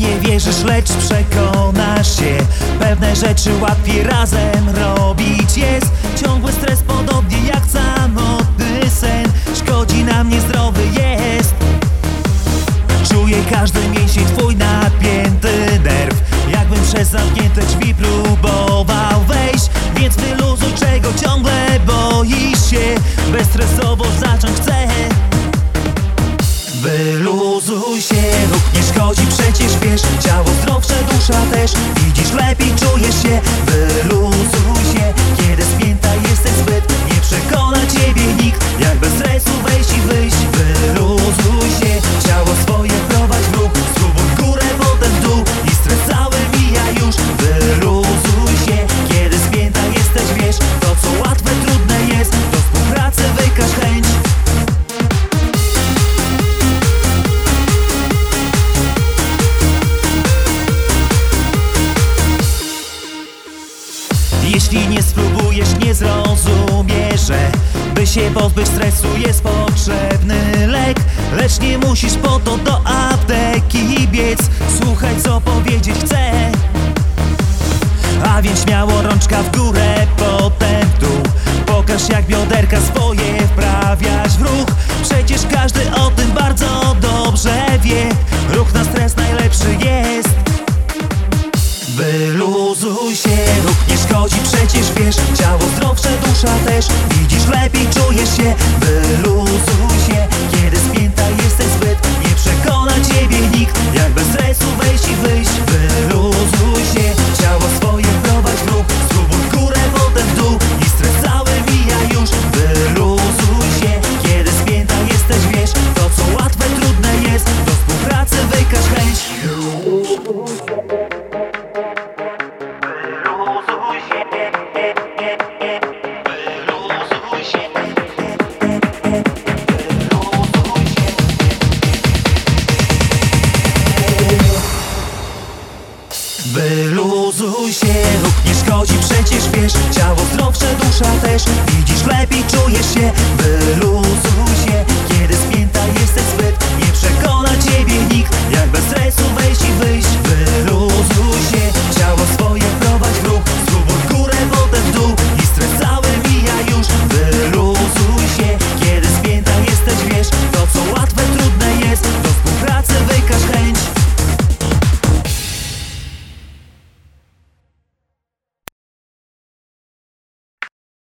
nie wierzysz, lecz przekonasz się. Pewne rzeczy łatwiej razem robić. Jest Ciągły stres podobnie jak samotny sen Szkodzi nam niezdrowy jest. Czuję każdy mięsień twój się Jeśli nie spróbujesz, nie zrozumiesz, że By się pozbyć stresu jest potrzebny lek. Lecz nie musisz po to do apteki biec Słuchaj co powiedzieć chcę. A więc śmiało rączka w górę, potem w dół. Pokaż jak bioderka swoje wprawiać w ruch. Przecież każdy o tym bardzo dobrze wie. Ruch na stres najlepszy jest Się, ruch nie szkodzi, przecież wiesz Ciało zdrowsze, dusza też. Widzisz lepiej, czujesz się Wyluzuj Wyluzuj się, ruch nie szkodzi, przecież wiesz Ciało zdrowsze, dusza też. Widzisz lepiej, czujesz się. Wyluzuj